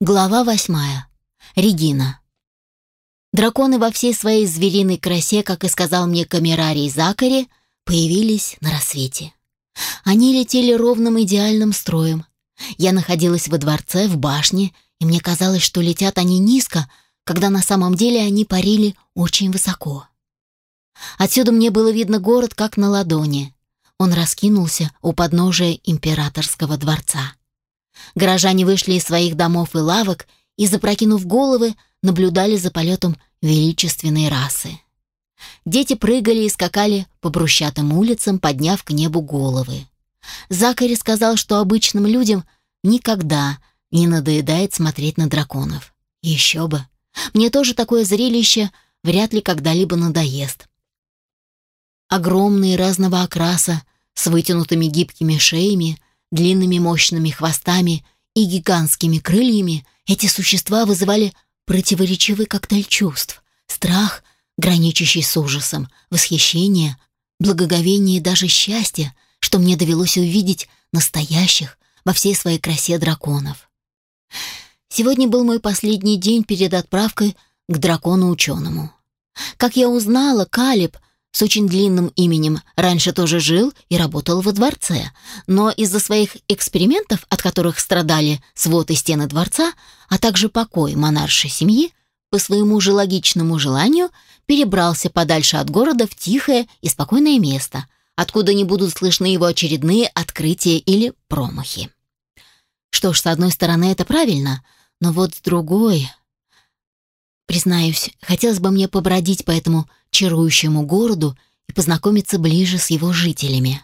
Глава восьмая. Регина. Драконы во всей своей звериной красе, как и сказал мне камерарий Закари, появились на рассвете. Они летели ровным идеальным строем. Я находилась во дворце, в башне, и мне казалось, что летят они низко, когда на самом деле они парили очень высоко. Отсюда мне было видно город как на ладони. Он раскинулся у подножия императорского дворца. Горожане вышли из своих домов и лавок и, запрокинув головы, наблюдали за полетом величественной расы. Дети прыгали и скакали по брусчатым улицам, подняв к небу головы. Закари сказал, что обычным людям никогда не надоедает смотреть на драконов. Еще бы. Мне тоже такое зрелище вряд ли когда-либо надоест. Огромные разного окраса, с вытянутыми гибкими шеями, длинными мощными хвостами и гигантскими крыльями, эти существа вызывали противоречивый коктейль чувств. Страх, граничащий с ужасом, восхищение, благоговение и даже счастье, что мне довелось увидеть настоящих во всей своей красе драконов. Сегодня был мой последний день перед отправкой к дракону-ученому. Как я узнала, Калиб с очень длинным именем раньше тоже жил и работал во дворце, но из-за своих экспериментов, от которых страдали свод и стены дворца, а также покой монаршей семьи, по своему же логичному желанию перебрался подальше от города в тихое и спокойное место, откуда не будут слышны его очередные открытия или промахи. Что ж, с одной стороны, это правильно, но вот с другой... Признаюсь, хотелось бы мне побродить по этому чарующему городу и познакомиться ближе с его жителями.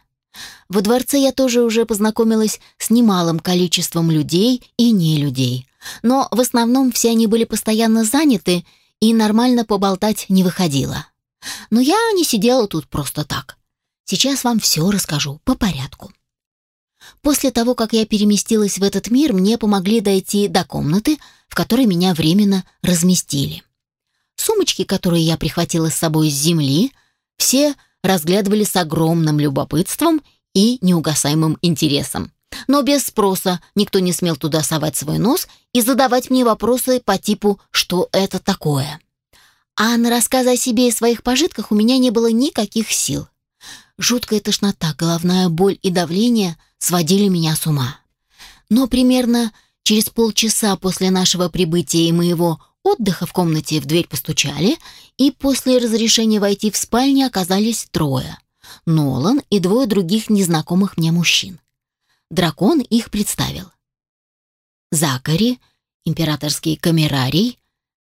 Во дворце я тоже уже познакомилась с немалым количеством людей и не людей, но в основном все они были постоянно заняты и нормально поболтать не выходило. Но я не сидела тут просто так. Сейчас вам все расскажу по порядку. После того, как я переместилась в этот мир, мне помогли дойти до комнаты, в которой меня временно разместили. Сумочки, которые я прихватила с собой с земли, все разглядывали с огромным любопытством и неугасаемым интересом. Но без спроса никто не смел туда совать свой нос и задавать мне вопросы по типу «что это такое?». А на рассказы о себе и своих пожитках у меня не было никаких сил. Жуткая тошнота, головная боль и давление сводили меня с ума. Но примерно через полчаса после нашего прибытия и моего отдыха в комнате в дверь постучали, и после разрешения войти в спальню оказались трое. Нолан и двое других незнакомых мне мужчин. Дракон их представил. Закари, императорский камерарий.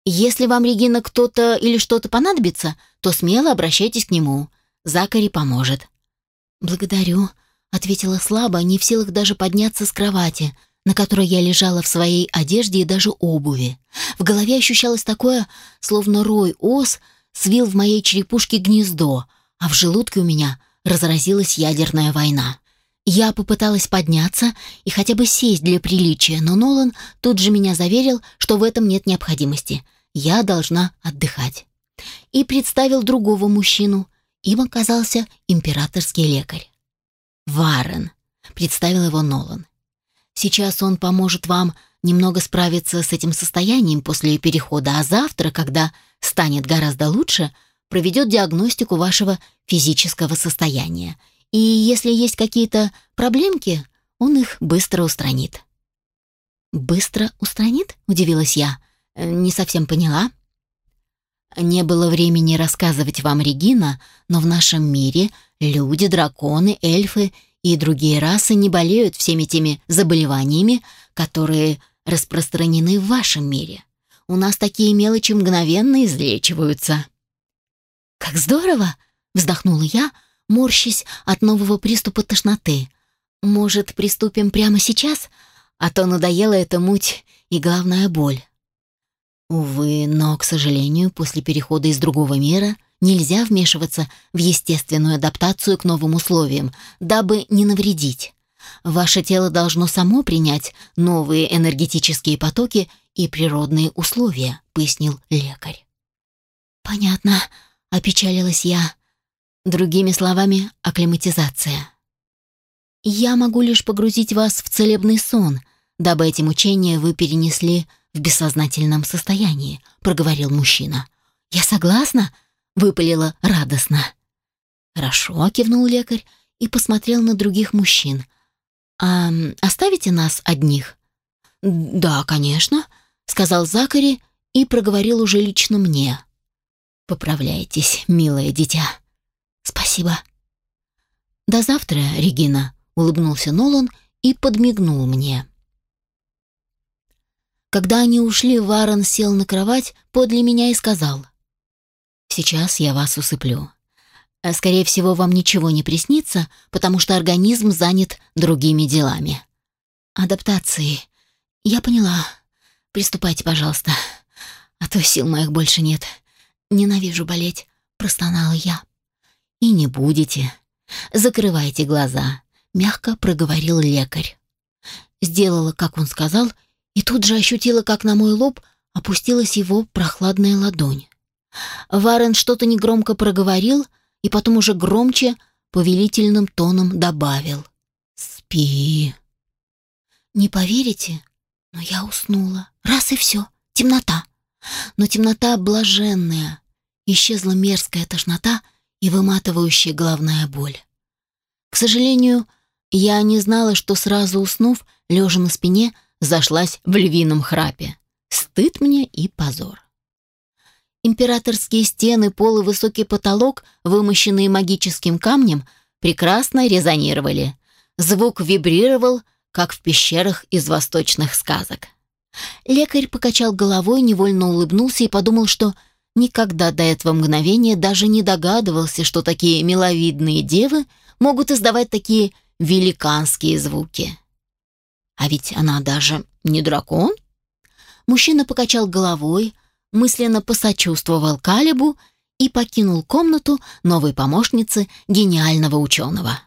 Если вам, Регина, кто-то или что-то понадобится, то смело обращайтесь к нему. Закари поможет. «Благодарю», — ответила слабо, не в силах даже подняться с кровати — на которой я лежала в своей одежде и даже обуви. В голове ощущалось такое, словно рой ос свил в моей черепушке гнездо, а в желудке у меня разразилась ядерная война. Я попыталась подняться и хотя бы сесть для приличия, но Нолан тут же меня заверил, что в этом нет необходимости. Я должна отдыхать. И представил другого мужчину. Им оказался императорский лекарь. «Варен», — представил его Нолан. Сейчас он поможет вам немного справиться с этим состоянием после перехода, а завтра, когда станет гораздо лучше, проведет диагностику вашего физического состояния. И если есть какие-то проблемки, он их быстро устранит. «Быстро устранит?» — удивилась я. «Э, «Не совсем поняла». Не было времени рассказывать вам, Регина, но в нашем мире люди, драконы, эльфы и другие расы не болеют всеми теми заболеваниями, которые распространены в вашем мире. У нас такие мелочи мгновенно излечиваются». «Как здорово!» — вздохнула я, морщась от нового приступа тошноты. «Может, приступим прямо сейчас? А то надоела эта муть и главная боль». Увы, но, к сожалению, после перехода из другого мира Нельзя вмешиваться в естественную адаптацию к новым условиям, дабы не навредить. Ваше тело должно само принять новые энергетические потоки и природные условия, пояснил лекарь. Понятно, опечалилась я. Другими словами, акклиматизация. Я могу лишь погрузить вас в целебный сон, дабы эти мучения вы перенесли в бессознательном состоянии», — проговорил мужчина. «Я согласна», — выпалила радостно. «Хорошо», — кивнул лекарь и посмотрел на других мужчин. «А оставите нас одних?» «Да, конечно», — сказал Закари и проговорил уже лично мне. «Поправляйтесь, милое дитя». «Спасибо». «До завтра, Регина», — улыбнулся Нолан и подмигнул мне. Когда они ушли, Варон сел на кровать подле меня и сказал. «Сейчас я вас усыплю. А, скорее всего, вам ничего не приснится, потому что организм занят другими делами. Адаптации. Я поняла. Приступайте, пожалуйста. А то сил моих больше нет. Ненавижу болеть», — простонала я. «И не будете. Закрывайте глаза», — мягко проговорил лекарь. Сделала, как он сказал, и тут же ощутила, как на мой лоб опустилась его прохладная ладонь. Варен что-то негромко проговорил и потом уже громче, повелительным тоном добавил. «Спи». «Не поверите, но я уснула. Раз и все. Темнота. Но темнота блаженная. Исчезла мерзкая тошнота и выматывающая головная боль. К сожалению, я не знала, что сразу уснув, лежа на спине, зашлась в львином храпе. Стыд мне и позор. Императорские стены, пол и высокий потолок, вымощенные магическим камнем, прекрасно резонировали. Звук вибрировал, как в пещерах из восточных сказок. Лекарь покачал головой, невольно улыбнулся и подумал, что никогда до этого мгновения даже не догадывался, что такие миловидные девы могут издавать такие великанские звуки. А ведь она даже не дракон. Мужчина покачал головой, мысленно посочувствовал Калибу и покинул комнату новой помощницы гениального ученого.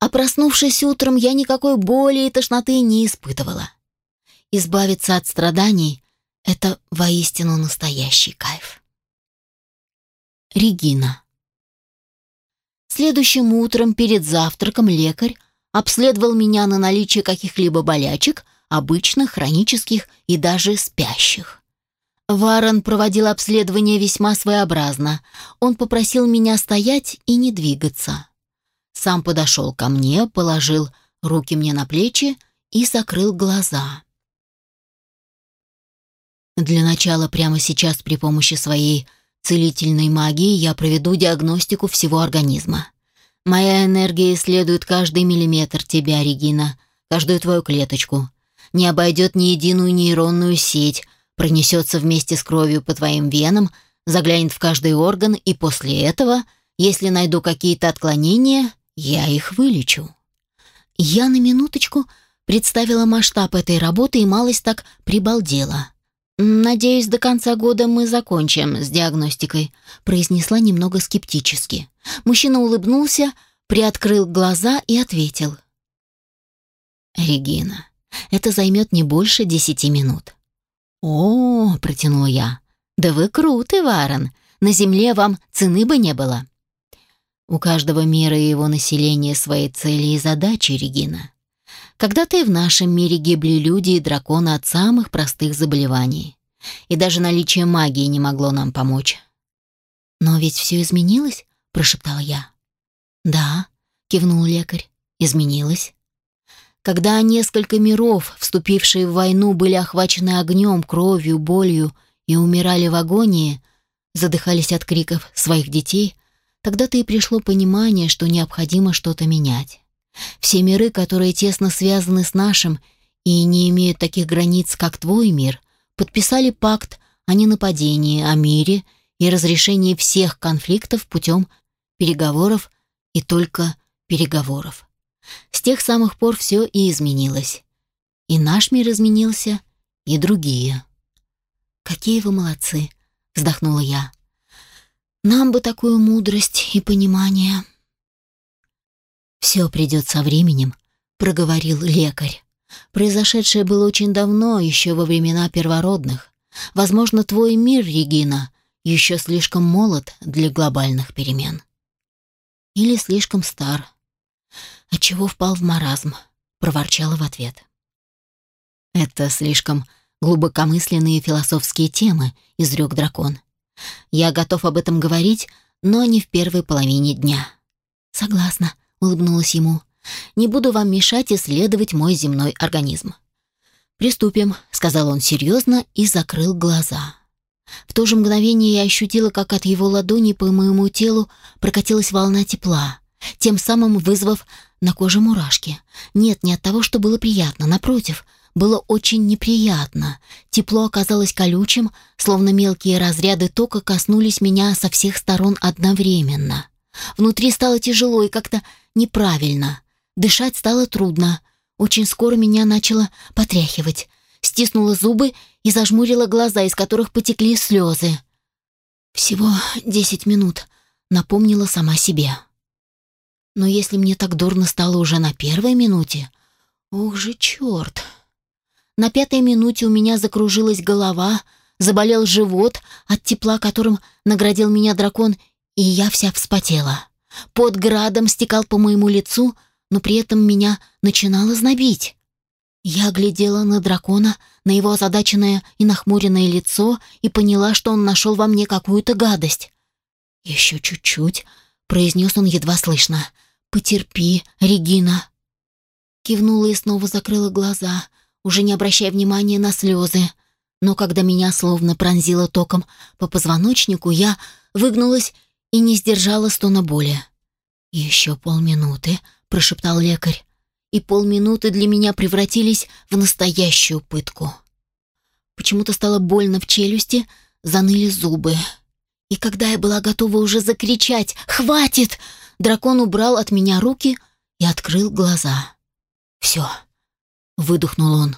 А проснувшись утром, я никакой боли и тошноты не испытывала. Избавиться от страданий — это воистину настоящий кайф. Регина. Следующим утром перед завтраком лекарь обследовал меня на наличие каких-либо болячек, обычных, хронических и даже спящих. Варон проводил обследование весьма своеобразно. Он попросил меня стоять и не двигаться. Сам подошел ко мне, положил руки мне на плечи и закрыл глаза. Для начала прямо сейчас при помощи своей целительной магии я проведу диагностику всего организма. Моя энергия исследует каждый миллиметр тебя, Регина, каждую твою клеточку. Не обойдет ни единую нейронную сеть, пронесется вместе с кровью по твоим венам, заглянет в каждый орган, и после этого, если найду какие-то отклонения, я их вылечу. Я на минуточку представила масштаб этой работы и малость так прибалдела. «Надеюсь, до конца года мы закончим с диагностикой», произнесла немного скептически. Мужчина улыбнулся, приоткрыл глаза и ответил. «Регина, это займет не больше десяти минут». «О, — протянула я, — да вы круты, Варон, на земле вам цены бы не было». «У каждого мира и его населения свои цели и задачи, Регина. Когда-то и в нашем мире гибли люди и драконы от самых простых заболеваний. И даже наличие магии не могло нам помочь. «Но ведь все изменилось?» – прошептал я. «Да», – кивнул лекарь, – «изменилось». Когда несколько миров, вступившие в войну, были охвачены огнем, кровью, болью и умирали в агонии, задыхались от криков своих детей, тогда-то и пришло понимание, что необходимо что-то менять. Все миры, которые тесно связаны с нашим и не имеют таких границ, как твой мир, подписали пакт о ненападении, о мире и разрешении всех конфликтов путем переговоров и только переговоров. С тех самых пор все и изменилось. И наш мир изменился, и другие. «Какие вы молодцы!» — вздохнула я. «Нам бы такую мудрость и понимание». «Все придет со временем», — проговорил лекарь. «Произошедшее было очень давно, еще во времена первородных. Возможно, твой мир, Регина, еще слишком молод для глобальных перемен. Или слишком стар. Отчего впал в маразм?» — проворчала в ответ. Это слишком глубокомысленные философские темы, изрек дракон. Я готов об этом говорить, но не в первой половине дня. Согласна, улыбнулась ему. Не буду вам мешать исследовать мой земной организм. Приступим, сказал он серьезно и закрыл глаза. В то же мгновение я ощутила, как от его ладони по моему телу прокатилась волна тепла, тем самым вызвав на коже мурашки. Нет, не от того, что было приятно, напротив, было очень неприятно. Тепло оказалось колючим, словно мелкие разряды тока коснулись меня со всех сторон одновременно. Внутри стало тяжело и как-то неправильно. Дышать стало трудно. Очень скоро меня начало потряхивать. Стиснула зубы и зажмурила глаза, из которых потекли слезы. «Всего десять минут», — напомнила сама себе. Но если мне так дурно стало уже на первой минуте... Ох же черт! На пятой минуте у меня закружилась голова, заболел живот, от тепла которым наградил меня дракон, и я вся вспотела. Под градом стекал по моему лицу, но при этом меня начинало знобить. Я глядела на дракона, на его озадаченное и нахмуренное лицо и поняла, что он нашел во мне какую-то гадость. «Еще чуть-чуть», — произнес он едва слышно. «Потерпи, Регина». Кивнула и снова закрыла глаза, уже не обращая внимания на слезы. Но когда меня словно пронзило током по позвоночнику, я выгнулась и не сдержала стона боли. «Еще полминуты», — прошептал лекарь, и полминуты для меня превратились в настоящую пытку. Почему-то стало больно в челюсти, заныли зубы. И когда я была готова уже закричать «Хватит!», дракон убрал от меня руки и открыл глаза. «Все», — выдохнул он.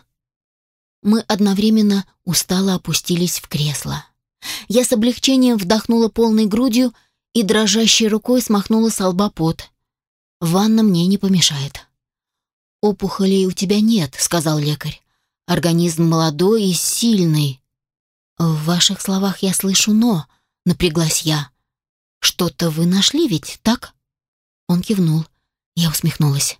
Мы одновременно устало опустились в кресло. Я с облегчением вдохнула полной грудью и дрожащей рукой смахнула с лба пот. «Ванна мне не помешает». «Опухолей у тебя нет», — сказал лекарь. «Организм молодой и сильный». «В ваших словах я слышу «но», — напряглась я. «Что-то вы нашли ведь, так?» Он кивнул. Я усмехнулась.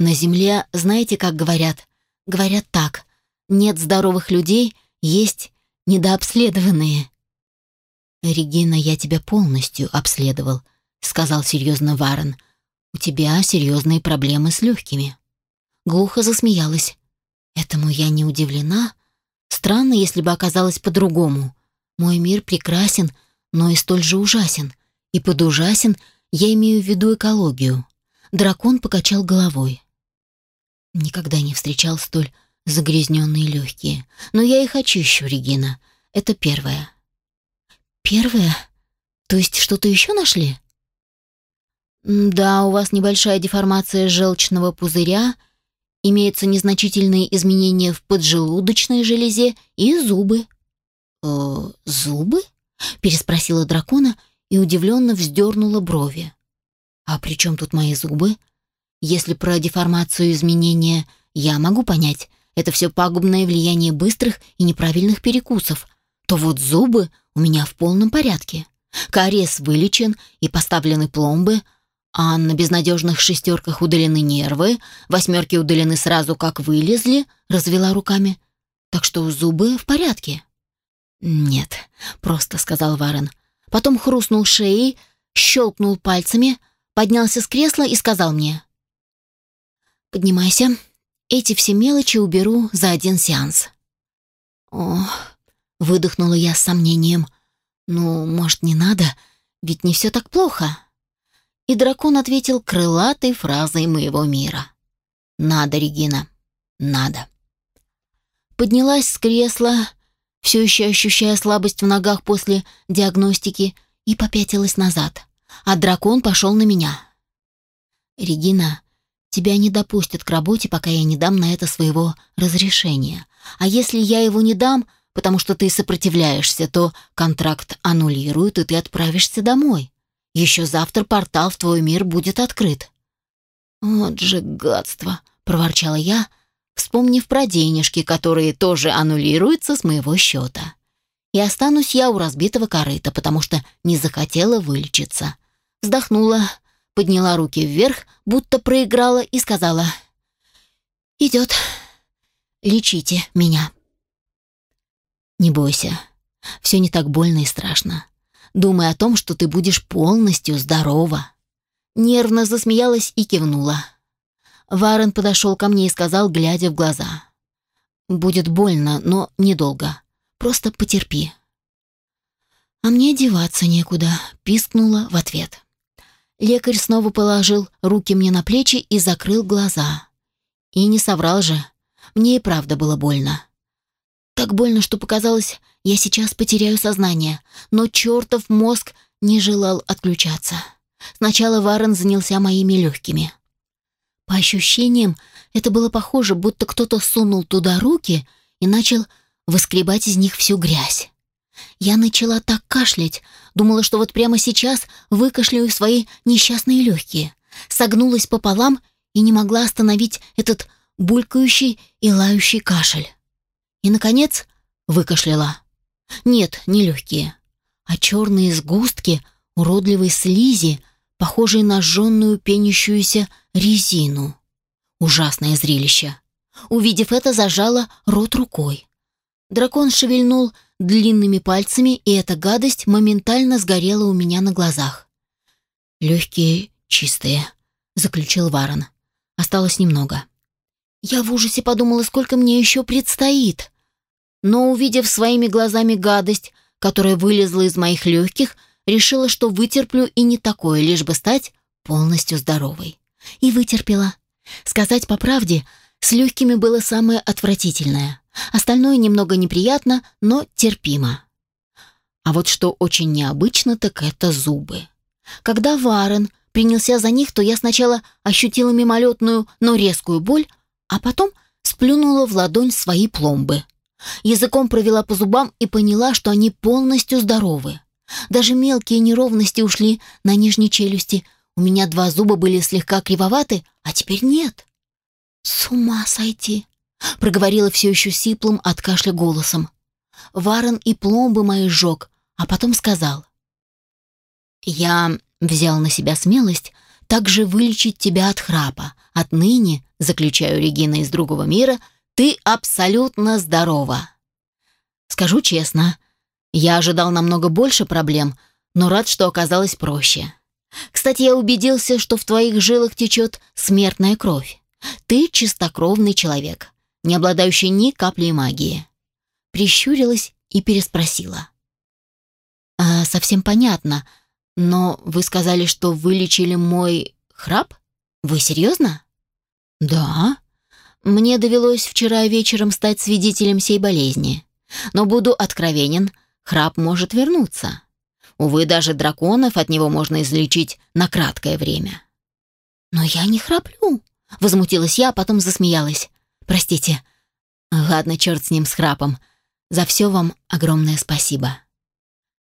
«На Земле, знаете, как говорят? Говорят так. Нет здоровых людей, есть недообследованные. «Регина, я тебя полностью обследовал», — сказал серьезно Варен. «У тебя серьезные проблемы с легкими». Глухо засмеялась. «Этому я не удивлена. Странно, если бы оказалось по-другому. Мой мир прекрасен, но и столь же ужасен. И под ужасен я имею в виду экологию». Дракон покачал головой. Никогда не встречал столь загрязненные легкие. Но я их очищу, Регина. Это первое. Первое? То есть что-то еще нашли? Да, у вас небольшая деформация желчного пузыря, имеются незначительные изменения в поджелудочной железе и зубы. Э, зубы? переспросила дракона и удивленно вздернула брови. А при чем тут мои зубы? Если про деформацию изменения я могу понять, это все пагубное влияние быстрых и неправильных перекусов, то вот зубы у меня в полном порядке. Кариес вылечен и поставлены пломбы, а на безнадежных шестерках удалены нервы, восьмерки удалены сразу, как вылезли, развела руками. Так что зубы в порядке. «Нет», — просто сказал Варен. Потом хрустнул шеей, щелкнул пальцами, поднялся с кресла и сказал мне. «Поднимайся, эти все мелочи уберу за один сеанс». «Ох», Выдохнула я с сомнением. «Ну, может, не надо? Ведь не все так плохо». И дракон ответил крылатой фразой моего мира. «Надо, Регина, надо». Поднялась с кресла, все еще ощущая слабость в ногах после диагностики, и попятилась назад. А дракон пошел на меня. «Регина, тебя не допустят к работе, пока я не дам на это своего разрешения. А если я его не дам, потому что ты сопротивляешься, то контракт аннулируют, и ты отправишься домой. Еще завтра портал в твой мир будет открыт». «Вот же гадство!» — проворчала я, вспомнив про денежки, которые тоже аннулируются с моего счета. И останусь я у разбитого корыта, потому что не захотела вылечиться. Вздохнула, подняла руки вверх, будто проиграла, и сказала «Идет. Лечите меня». «Не бойся. Все не так больно и страшно. Думай о том, что ты будешь полностью здорова». Нервно засмеялась и кивнула. Варен подошел ко мне и сказал, глядя в глаза. «Будет больно, но недолго. Просто потерпи». «А мне деваться некуда», — пискнула в ответ. Лекарь снова положил руки мне на плечи и закрыл глаза. И не соврал же. Мне и правда было больно. Так больно, что показалось, я сейчас потеряю сознание, но чертов мозг не желал отключаться. Сначала Варен занялся моими легкими. По ощущениям, это было похоже, будто кто-то сунул туда руки и начал выскребать из них всю грязь. Я начала так кашлять, думала, что вот прямо сейчас выкашляю свои несчастные легкие. Согнулась пополам и не могла остановить этот булькающий и лающий кашель. И, наконец, выкашляла. Нет, не легкие, а черные сгустки уродливой слизи, похожие на жженную пенящуюся резину. Ужасное зрелище. Увидев это, зажала рот рукой. Дракон шевельнул длинными пальцами, и эта гадость моментально сгорела у меня на глазах. «Легкие, чистые», — заключил Варон. «Осталось немного». Я в ужасе подумала, сколько мне еще предстоит. Но, увидев своими глазами гадость, которая вылезла из моих легких, решила, что вытерплю и не такое, лишь бы стать полностью здоровой. И вытерпела. Сказать по правде, с легкими было самое отвратительное. Остальное немного неприятно, но терпимо. А вот что очень необычно, так это зубы. Когда Варен принялся за них, то я сначала ощутила мимолетную, но резкую боль, а потом сплюнула в ладонь свои пломбы. Языком провела по зубам и поняла, что они полностью здоровы. Даже мелкие неровности ушли на нижней челюсти. У меня два зуба были слегка кривоваты, а теперь нет. «С ума сойти!» — проговорила все еще сиплым от кашля голосом. Варен и пломбы мои сжег, а потом сказал. «Я взял на себя смелость также вылечить тебя от храпа. Отныне, заключаю Регина из другого мира, ты абсолютно здорова». Скажу честно, я ожидал намного больше проблем, но рад, что оказалось проще. Кстати, я убедился, что в твоих жилах течет смертная кровь. Ты чистокровный человек, не обладающий ни каплей магии. Прищурилась и переспросила. «А, совсем понятно, но вы сказали, что вылечили мой храп? Вы серьезно?» «Да. Мне довелось вчера вечером стать свидетелем сей болезни. Но буду откровенен, храп может вернуться. Увы, даже драконов от него можно излечить на краткое время. «Но я не храплю», — возмутилась я, а потом засмеялась. «Простите. Ладно, черт с ним, с храпом. За все вам огромное спасибо».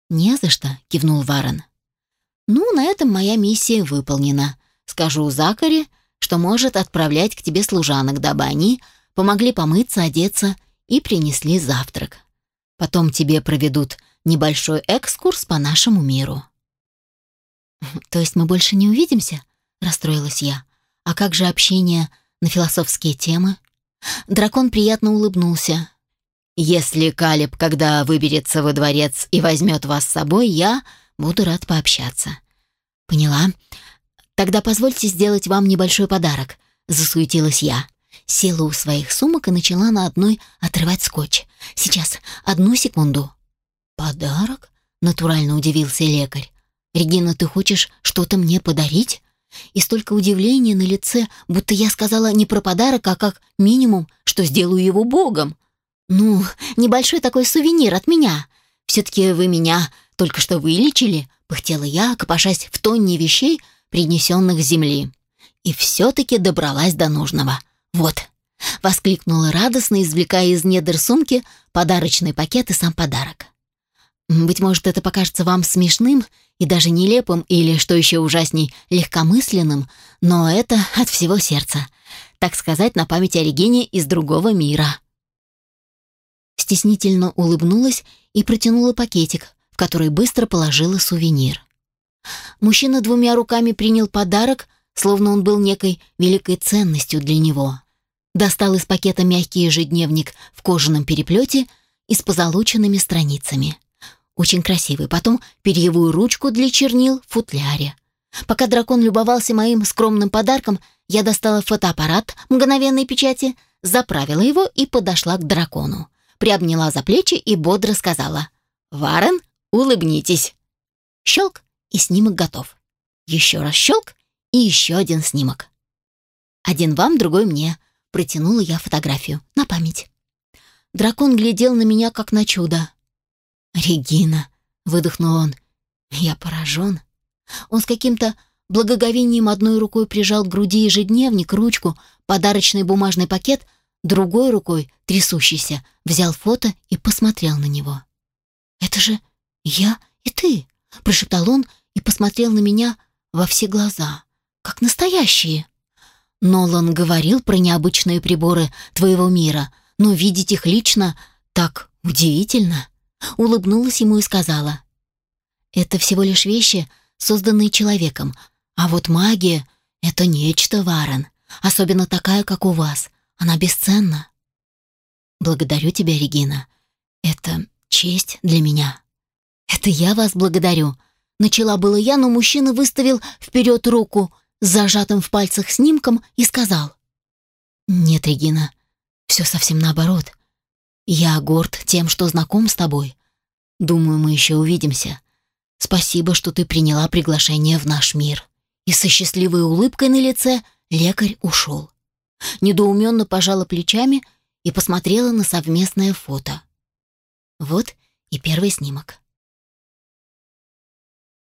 «Не за что», — кивнул Варен. «Ну, на этом моя миссия выполнена. Скажу Закаре, что может отправлять к тебе служанок, дабы они помогли помыться, одеться и принесли завтрак. Потом тебе проведут небольшой экскурс по нашему миру». «То есть мы больше не увидимся?» — расстроилась я. «А как же общение на философские темы?» Дракон приятно улыбнулся. «Если Калиб, когда выберется во дворец и возьмет вас с собой, я буду рад пообщаться». «Поняла. Тогда позвольте сделать вам небольшой подарок», — засуетилась я. Села у своих сумок и начала на одной отрывать скотч. «Сейчас, одну секунду». «Подарок?» — натурально удивился лекарь. «Регина, ты хочешь что-то мне подарить?» И столько удивления на лице, будто я сказала не про подарок, а как минимум, что сделаю его богом. «Ну, небольшой такой сувенир от меня. Все-таки вы меня только что вылечили», — пыхтела я, копошась в тонне вещей, принесенных с земли. И все-таки добралась до нужного. «Вот», — воскликнула радостно, извлекая из недр сумки подарочный пакет и сам подарок. Быть может, это покажется вам смешным и даже нелепым или, что еще ужасней, легкомысленным, но это от всего сердца. Так сказать, на память о Регине из другого мира. Стеснительно улыбнулась и протянула пакетик, в который быстро положила сувенир. Мужчина двумя руками принял подарок, словно он был некой великой ценностью для него. Достал из пакета мягкий ежедневник в кожаном переплете и с позолоченными страницами. Очень красивый. Потом перьевую ручку для чернил в футляре. Пока дракон любовался моим скромным подарком, я достала фотоаппарат мгновенной печати, заправила его и подошла к дракону. Приобняла за плечи и бодро сказала «Варен, улыбнитесь». Щелк, и снимок готов. Еще раз щелк, и еще один снимок. Один вам, другой мне. Протянула я фотографию на память. Дракон глядел на меня, как на чудо. «Регина», — выдохнул он, — «я поражен». Он с каким-то благоговением одной рукой прижал к груди ежедневник, ручку, подарочный бумажный пакет, другой рукой, трясущийся, взял фото и посмотрел на него. «Это же я и ты», — прошептал он и посмотрел на меня во все глаза, как настоящие. Нолан говорил про необычные приборы твоего мира, но видеть их лично так удивительно. Улыбнулась ему и сказала. Это всего лишь вещи, созданные человеком, а вот магия — это нечто, Варен, особенно такая, как у вас. Она бесценна. Благодарю тебя, Регина. Это честь для меня. Это я вас благодарю. Начала было я, но мужчина выставил вперед руку — зажатым в пальцах снимком и сказал. «Нет, Регина, все совсем наоборот. Я горд тем, что знаком с тобой. Думаю, мы еще увидимся. Спасибо, что ты приняла приглашение в наш мир». И со счастливой улыбкой на лице лекарь ушел. Недоуменно пожала плечами и посмотрела на совместное фото. Вот и первый снимок.